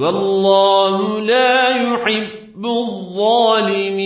والله لا يحب الظالمين.